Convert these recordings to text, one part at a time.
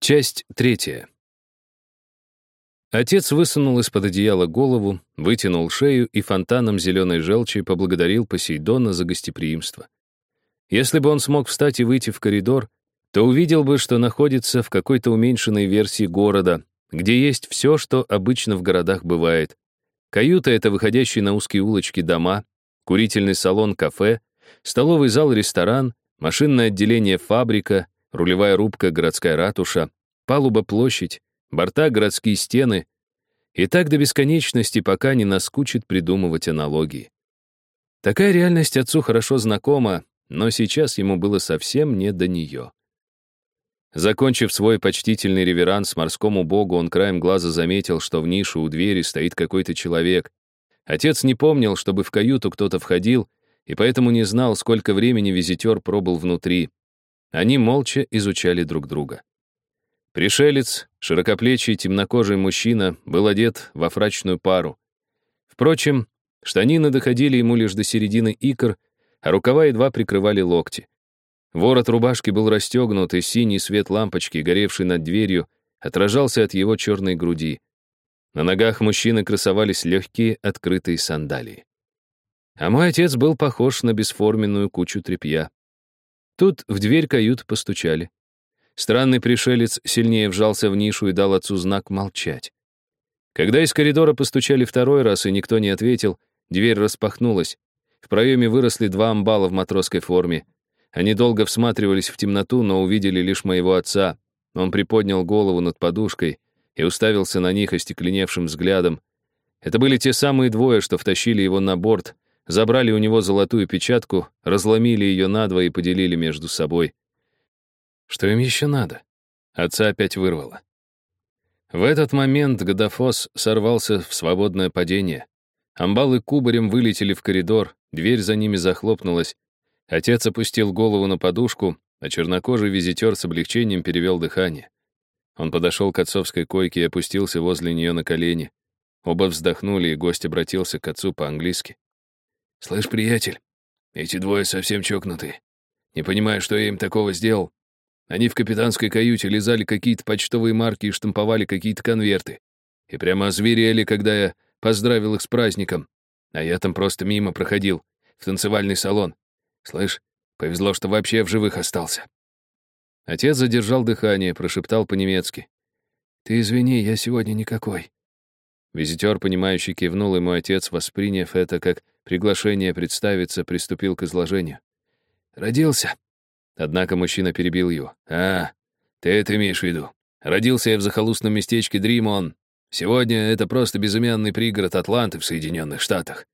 Часть третья. Отец высунул из-под одеяла голову, вытянул шею и фонтаном зеленой желчи поблагодарил Посейдона за гостеприимство. Если бы он смог встать и выйти в коридор, то увидел бы, что находится в какой-то уменьшенной версии города, где есть все, что обычно в городах бывает. Каюта — это выходящие на узкие улочки дома, курительный салон — кафе, столовый зал — ресторан, машинное отделение — фабрика — рулевая рубка — городская ратуша, палуба — площадь, борта — городские стены. И так до бесконечности, пока не наскучит придумывать аналогии. Такая реальность отцу хорошо знакома, но сейчас ему было совсем не до нее. Закончив свой почтительный реверанс морскому богу, он краем глаза заметил, что в нишу у двери стоит какой-то человек. Отец не помнил, чтобы в каюту кто-то входил, и поэтому не знал, сколько времени визитер пробыл внутри. Они молча изучали друг друга. Пришелец, широкоплечий, темнокожий мужчина, был одет во фрачную пару. Впрочем, штанины доходили ему лишь до середины икр, а рукава едва прикрывали локти. Ворот рубашки был расстегнут, и синий свет лампочки, горевший над дверью, отражался от его черной груди. На ногах мужчины красовались легкие открытые сандалии. А мой отец был похож на бесформенную кучу тряпья. Тут в дверь кают постучали. Странный пришелец сильнее вжался в нишу и дал отцу знак молчать. Когда из коридора постучали второй раз, и никто не ответил, дверь распахнулась. В проеме выросли два амбала в матросской форме. Они долго всматривались в темноту, но увидели лишь моего отца. Он приподнял голову над подушкой и уставился на них остекленевшим взглядом. Это были те самые двое, что втащили его на борт, забрали у него золотую печатку, разломили ее надвое и поделили между собой. Что им еще надо? Отца опять вырвало. В этот момент Годофос сорвался в свободное падение. Амбалы кубарем вылетели в коридор, дверь за ними захлопнулась. Отец опустил голову на подушку, а чернокожий визитер с облегчением перевел дыхание. Он подошел к отцовской койке и опустился возле нее на колени. Оба вздохнули, и гость обратился к отцу по-английски. «Слышь, приятель, эти двое совсем чокнутые. Не понимаю, что я им такого сделал. Они в капитанской каюте лизали какие-то почтовые марки и штамповали какие-то конверты. И прямо озверели, когда я поздравил их с праздником. А я там просто мимо проходил, в танцевальный салон. Слышь, повезло, что вообще в живых остался». Отец задержал дыхание, прошептал по-немецки. «Ты извини, я сегодня никакой». Визитер, понимающий, кивнул, и мой отец, восприняв это как приглашение представиться, приступил к изложению. «Родился». Однако мужчина перебил его. «А, ты это имеешь в виду. Родился я в захолустном местечке Дримон. Сегодня это просто безымянный пригород Атланты в Соединенных Штатах.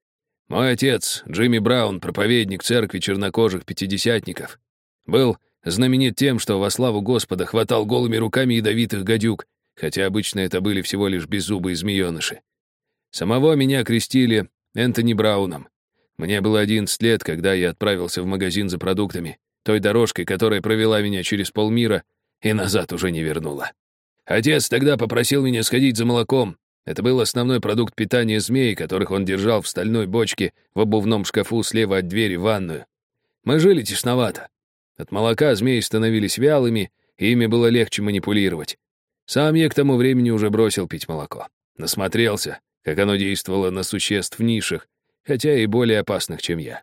Мой отец, Джимми Браун, проповедник церкви чернокожих пятидесятников, был знаменит тем, что во славу Господа хватал голыми руками ядовитых гадюк, хотя обычно это были всего лишь беззубые змееныши. Самого меня крестили Энтони Брауном. Мне было 11 лет, когда я отправился в магазин за продуктами, той дорожкой, которая провела меня через полмира и назад уже не вернула. Отец тогда попросил меня сходить за молоком. Это был основной продукт питания змей, которых он держал в стальной бочке в обувном шкафу слева от двери в ванную. Мы жили тесновато. От молока змеи становились вялыми, и ими было легче манипулировать. Сам я к тому времени уже бросил пить молоко. Насмотрелся, как оно действовало на существ в нишах, хотя и более опасных, чем я.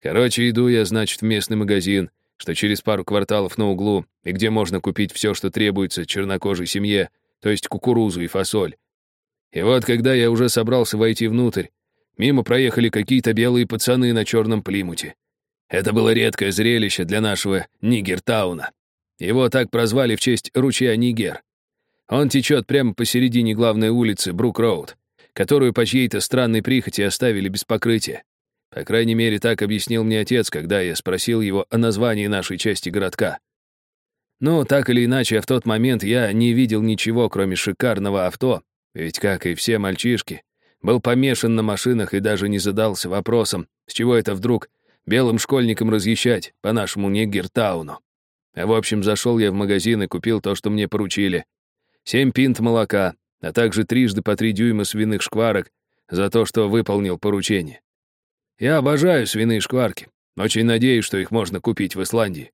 Короче, иду я, значит, в местный магазин, что через пару кварталов на углу, и где можно купить все, что требуется чернокожей семье, то есть кукурузу и фасоль. И вот, когда я уже собрался войти внутрь, мимо проехали какие-то белые пацаны на черном плимуте. Это было редкое зрелище для нашего Нигертауна. Его так прозвали в честь ручья Нигер. Он течет прямо посередине главной улицы Брук-Роуд, которую по чьей-то странной прихоти оставили без покрытия. По крайней мере, так объяснил мне отец, когда я спросил его о названии нашей части городка. Ну, так или иначе, в тот момент я не видел ничего, кроме шикарного авто, ведь, как и все мальчишки, был помешан на машинах и даже не задался вопросом, с чего это вдруг белым школьникам разъезжать по нашему Нигертауну. А в общем, зашел я в магазин и купил то, что мне поручили семь пинт молока, а также трижды по три дюйма свиных шкварок за то, что выполнил поручение. Я обожаю свиные шкварки. Очень надеюсь, что их можно купить в Исландии.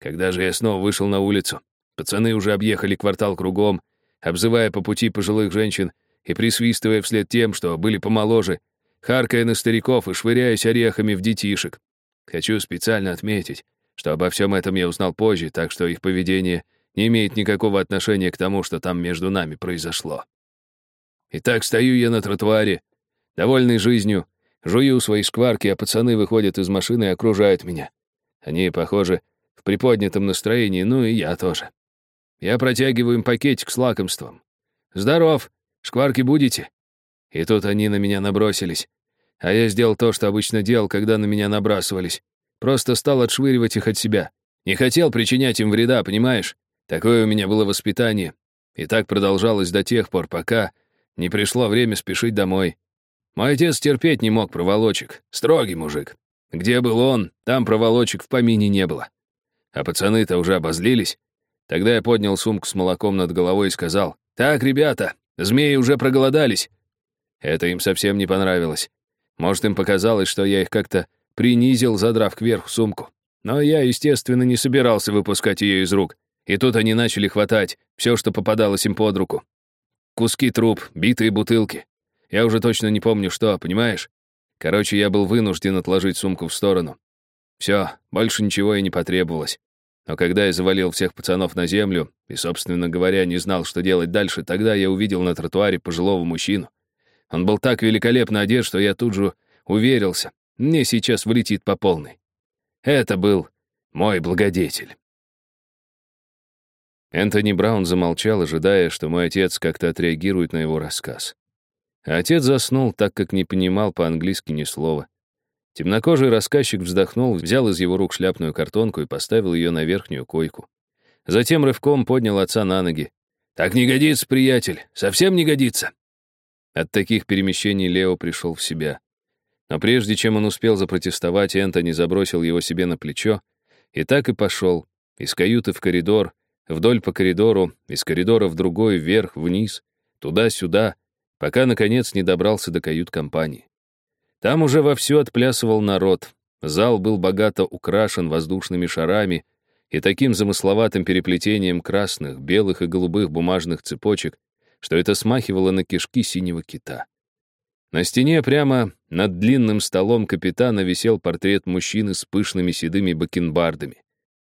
Когда же я снова вышел на улицу, Пацаны уже объехали квартал кругом, обзывая по пути пожилых женщин и присвистывая вслед тем, что были помоложе, харкая на стариков и швыряясь орехами в детишек. Хочу специально отметить, что обо всем этом я узнал позже, так что их поведение не имеет никакого отношения к тому, что там между нами произошло. Итак, стою я на тротуаре, довольный жизнью, жую свои шкварки, а пацаны выходят из машины и окружают меня. Они, похоже, в приподнятом настроении, ну и я тоже. Я протягиваю им пакетик с лакомством. «Здоров! Шкварки будете?» И тут они на меня набросились. А я сделал то, что обычно делал, когда на меня набрасывались. Просто стал отшвыривать их от себя. Не хотел причинять им вреда, понимаешь? Такое у меня было воспитание. И так продолжалось до тех пор, пока не пришло время спешить домой. Мой отец терпеть не мог проволочек. Строгий мужик. Где был он, там проволочек в помине не было. А пацаны-то уже обозлились. Тогда я поднял сумку с молоком над головой и сказал, «Так, ребята, змеи уже проголодались». Это им совсем не понравилось. Может, им показалось, что я их как-то принизил, задрав кверху сумку. Но я, естественно, не собирался выпускать ее из рук. И тут они начали хватать все, что попадалось им под руку. Куски труб, битые бутылки. Я уже точно не помню, что, понимаешь? Короче, я был вынужден отложить сумку в сторону. Все, больше ничего и не потребовалось. Но когда я завалил всех пацанов на землю и, собственно говоря, не знал, что делать дальше, тогда я увидел на тротуаре пожилого мужчину. Он был так великолепно одет, что я тут же уверился, мне сейчас влетит по полной. Это был мой благодетель. Энтони Браун замолчал, ожидая, что мой отец как-то отреагирует на его рассказ. Отец заснул, так как не понимал по-английски ни слова. Темнокожий рассказчик вздохнул, взял из его рук шляпную картонку и поставил ее на верхнюю койку. Затем рывком поднял отца на ноги. «Так не годится, приятель, совсем не годится!» От таких перемещений Лео пришел в себя. Но прежде чем он успел запротестовать, Энтони забросил его себе на плечо и так и пошел, из каюты в коридор, вдоль по коридору, из коридора в другой, вверх, вниз, туда-сюда, пока, наконец, не добрался до кают-компании. Там уже вовсю отплясывал народ. Зал был богато украшен воздушными шарами и таким замысловатым переплетением красных, белых и голубых бумажных цепочек, что это смахивало на кишки синего кита. На стене прямо над длинным столом капитана висел портрет мужчины с пышными седыми бакенбардами.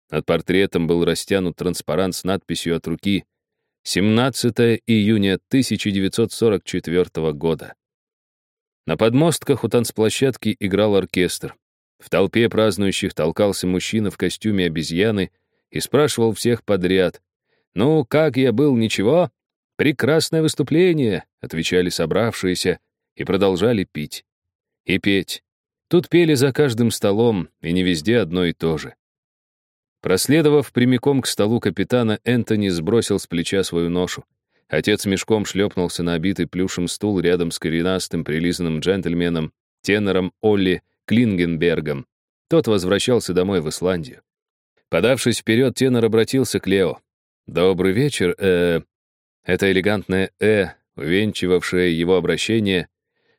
Над портретом был растянут транспарант с надписью от руки «17 июня 1944 года». На подмостках у танцплощадки играл оркестр. В толпе празднующих толкался мужчина в костюме обезьяны и спрашивал всех подряд. «Ну, как я был, ничего?» «Прекрасное выступление», — отвечали собравшиеся и продолжали пить. И петь. Тут пели за каждым столом, и не везде одно и то же. Проследовав прямиком к столу капитана, Энтони сбросил с плеча свою ношу. Отец мешком шлепнулся на обитый плюшем стул рядом с коренастым, прилизанным джентльменом, тенором Олли Клингенбергом. Тот возвращался домой в Исландию. Подавшись вперед, тенор обратился к Лео. «Добрый вечер, э...» Это элегантное «э», увенчивавшее его обращение,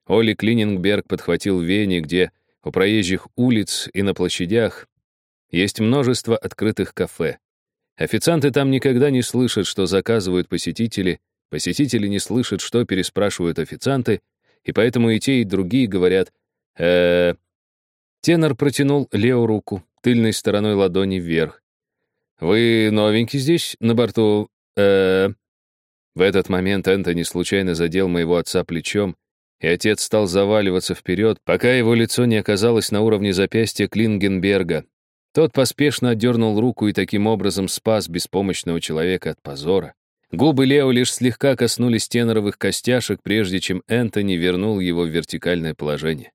Олли Клинингберг подхватил Вене, где у проезжих улиц и на площадях есть множество открытых кафе. Официанты там никогда не слышат, что заказывают посетители, посетители не слышат, что переспрашивают официанты, и поэтому и те, и другие говорят э, Тенор протянул Лео руку, тыльной стороной ладони вверх. «Вы новенький здесь, на борту, э В этот момент Энтони случайно задел моего отца плечом, и отец стал заваливаться вперед, пока его лицо не оказалось на уровне запястья Клингенберга, тот поспешно отдернул руку и таким образом спас беспомощного человека от позора. Губы Лео лишь слегка коснулись теноровых костяшек, прежде чем Энтони вернул его в вертикальное положение.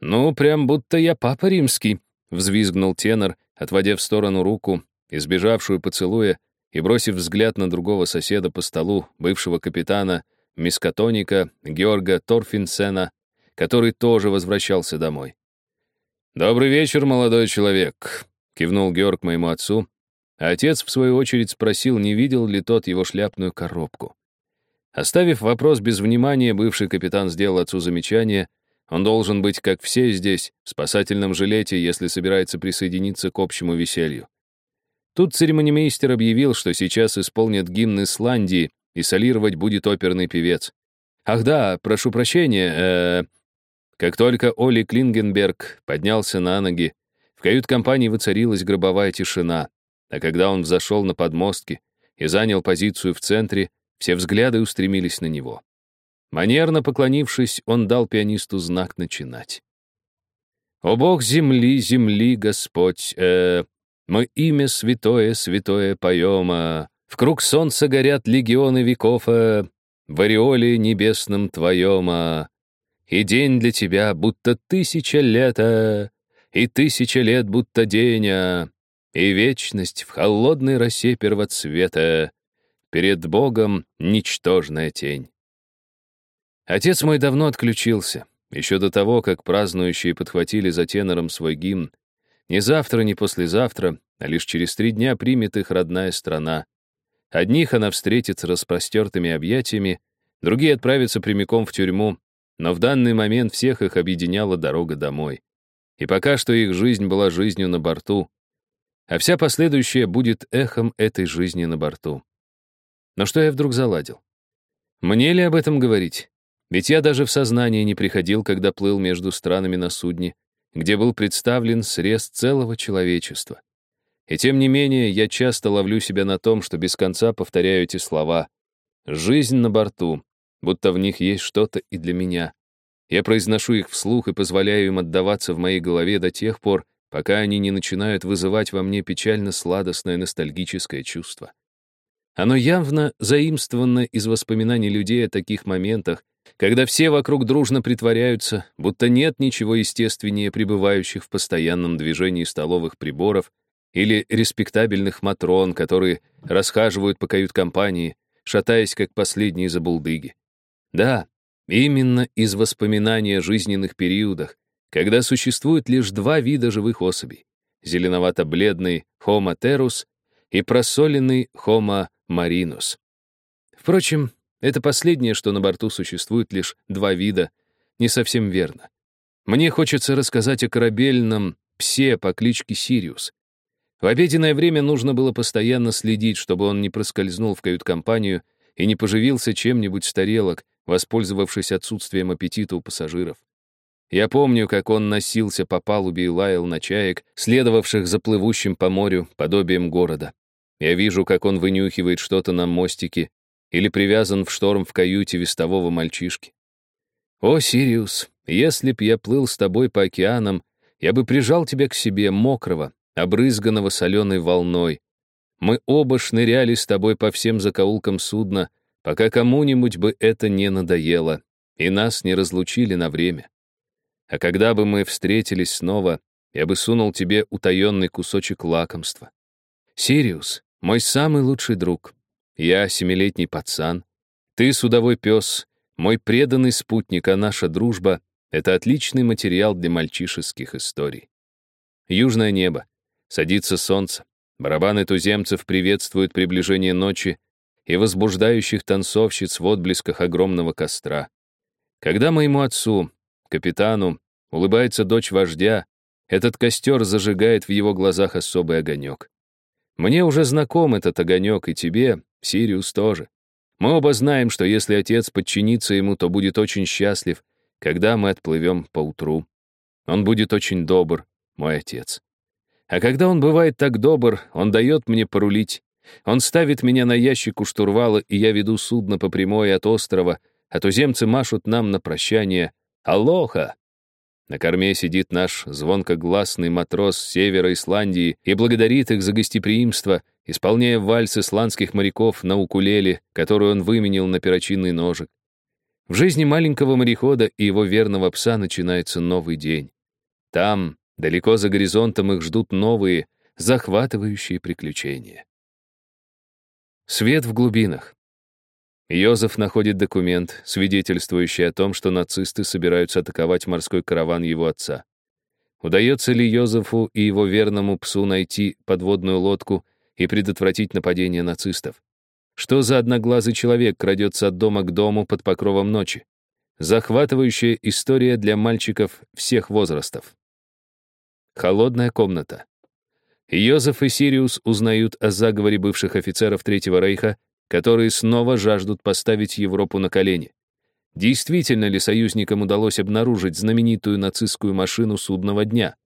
«Ну, прям будто я папа римский», — взвизгнул тенор, отводя в сторону руку, избежавшую поцелуя, и бросив взгляд на другого соседа по столу, бывшего капитана Мискатоника Георга Торфинсена, который тоже возвращался домой. «Добрый вечер, молодой человек», — кивнул Георг моему отцу. А отец, в свою очередь, спросил, не видел ли тот его шляпную коробку. Оставив вопрос без внимания, бывший капитан сделал отцу замечание. Он должен быть, как все здесь, в спасательном жилете, если собирается присоединиться к общему веселью. Тут церемонимейстер объявил, что сейчас исполнят гимн Исландии, и солировать будет оперный певец. Ах да, прошу прощения, э, Как только Оли Клингенберг поднялся на ноги, в кают-компании воцарилась гробовая тишина, а когда он взошел на подмостки и занял позицию в центре, все взгляды устремились на него. Манерно поклонившись, он дал пианисту знак начинать. «О Бог земли, земли, Господь, э, мы имя святое, святое поем, а в круг солнца горят легионы веков, а в ореоле небесном твоем, а и день для тебя будто тысяча лет, а и тысяча лет будто день, а и вечность в холодной росе первоцвета, перед Богом ничтожная тень. Отец мой давно отключился, еще до того, как празднующие подхватили за тенором свой гимн. Ни завтра, ни послезавтра, а лишь через три дня примет их родная страна. Одних она встретит с распростертыми объятиями, другие отправятся прямиком в тюрьму, но в данный момент всех их объединяла дорога домой. И пока что их жизнь была жизнью на борту, а вся последующая будет эхом этой жизни на борту. Но что я вдруг заладил? Мне ли об этом говорить? Ведь я даже в сознание не приходил, когда плыл между странами на судне, где был представлен срез целого человечества. И тем не менее, я часто ловлю себя на том, что без конца повторяю эти слова. «Жизнь на борту», будто в них есть что-то и для меня. Я произношу их вслух и позволяю им отдаваться в моей голове до тех пор, пока они не начинают вызывать во мне печально-сладостное ностальгическое чувство. Оно явно заимствовано из воспоминаний людей о таких моментах, когда все вокруг дружно притворяются, будто нет ничего естественнее пребывающих в постоянном движении столовых приборов или респектабельных матрон, которые расхаживают по кают-компании, шатаясь как последние забулдыги. Да, именно из воспоминания о жизненных периодах, когда существует лишь два вида живых особей — зеленовато-бледный Homo terus и просоленный Homo Маринус. Впрочем, это последнее, что на борту существует лишь два вида, не совсем верно. Мне хочется рассказать о корабельном псе по кличке Сириус. В обеденное время нужно было постоянно следить, чтобы он не проскользнул в кают-компанию и не поживился чем-нибудь с тарелок, воспользовавшись отсутствием аппетита у пассажиров. Я помню, как он носился по палубе и лаял на чаек, следовавших за плывущим по морю подобием города. Я вижу, как он вынюхивает что-то на мостике или привязан в шторм в каюте вестового мальчишки. О, Сириус, если б я плыл с тобой по океанам, я бы прижал тебя к себе мокрого, обрызганного соленой волной. Мы оба шныряли с тобой по всем закоулкам судна, пока кому-нибудь бы это не надоело, и нас не разлучили на время. А когда бы мы встретились снова, я бы сунул тебе утаенный кусочек лакомства. Сириус, мой самый лучший друг. Я семилетний пацан. Ты судовой пес, мой преданный спутник, а наша дружба — это отличный материал для мальчишеских историй. Южное небо. Садится солнце. Барабаны туземцев приветствуют приближение ночи и возбуждающих танцовщиц в отблесках огромного костра. Когда моему отцу, капитану, улыбается дочь вождя, этот костер зажигает в его глазах особый огонек. Мне уже знаком этот огонек, и тебе, Сириус, тоже. Мы оба знаем, что если отец подчинится ему, то будет очень счастлив, когда мы отплывем поутру. Он будет очень добр, мой отец. А когда он бывает так добр, он дает мне порулить. Он ставит меня на ящик у штурвала, и я веду судно по прямой от острова, а туземцы машут нам на прощание «Алоха!» На корме сидит наш звонкогласный матрос с севера Исландии и благодарит их за гостеприимство, исполняя вальс исландских моряков на укулеле, которую он выменил на перочинный ножик. В жизни маленького морехода и его верного пса начинается новый день. Там, далеко за горизонтом, их ждут новые, захватывающие приключения. Свет в глубинах. Йозеф находит документ, свидетельствующий о том, что нацисты собираются атаковать морской караван его отца. Удается ли Йозефу и его верному псу найти подводную лодку и предотвратить нападение нацистов? Что за одноглазый человек крадется от дома к дому под покровом ночи? Захватывающая история для мальчиков всех возрастов. Холодная комната. Йозеф и Сириус узнают о заговоре бывших офицеров Третьего Рейха, которые снова жаждут поставить Европу на колени. Действительно ли союзникам удалось обнаружить знаменитую нацистскую машину судного дня?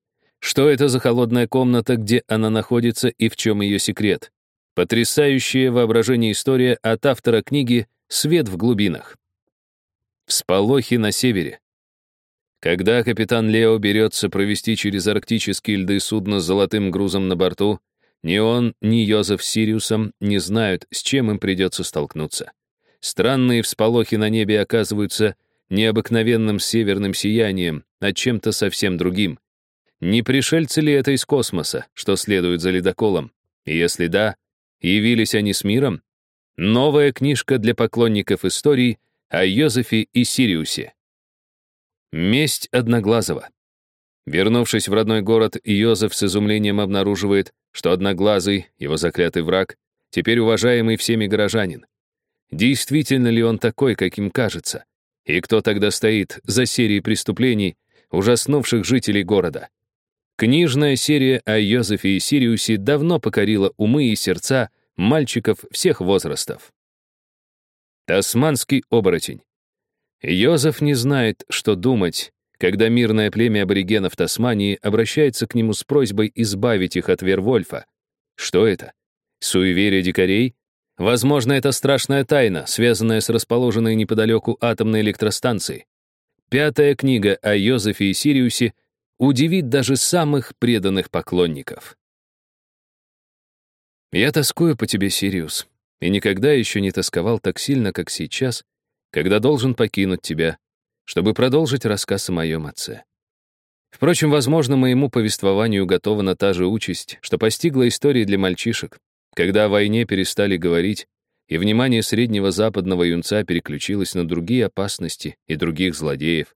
Что это за холодная комната, где она находится и в чем ее секрет? Потрясающее воображение история от автора книги «Свет в глубинах». Всполохи на севере. Когда капитан Лео берется провести через арктические льды судно с золотым грузом на борту, ни он, ни Йозеф с Сириусом не знают, с чем им придется столкнуться. Странные всполохи на небе оказываются необыкновенным северным сиянием, а чем-то совсем другим. Не пришельцы ли это из космоса, что следует за ледоколом? И если да, явились они с миром? Новая книжка для поклонников истории о Йозефе и Сириусе. Месть Одноглазого. Вернувшись в родной город, Йозеф с изумлением обнаруживает, что Одноглазый, его заклятый враг, теперь уважаемый всеми горожанин. Действительно ли он такой, каким кажется? И кто тогда стоит за серией преступлений, ужаснувших жителей города? Книжная серия о Йозефе и Сириусе давно покорила умы и сердца мальчиков всех возрастов. Тасманский оборотень. Йозеф не знает, что думать, когда мирное племя аборигенов Тасмании обращается к нему с просьбой избавить их от Вервольфа. Что это? Суеверие дикарей Возможно, это страшная тайна, связанная с расположенной неподалеку атомной электростанцией. Пятая книга о Йозефе и Сириусе удивит даже самых преданных поклонников. Я тоскую по тебе, Сириус, и никогда еще не тосковал так сильно, как сейчас, когда должен покинуть тебя, чтобы продолжить рассказ о моем отце. Впрочем, возможно, моему повествованию готова та же участь, что постигла истории для мальчишек, когда о войне перестали говорить, и внимание среднего западного юнца переключилось на другие опасности и других злодеев,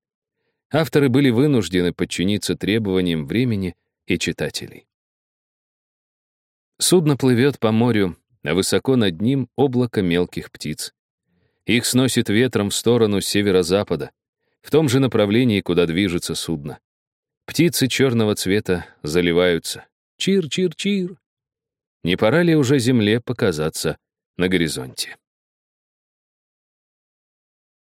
авторы были вынуждены подчиниться требованиям времени и читателей. Судно плывет по морю, а высоко над ним облако мелких птиц. Их сносит ветром в сторону северо-запада, в том же направлении, куда движется судно. Птицы черного цвета заливаются. Чир-чир-чир. Не пора ли уже Земле показаться на горизонте?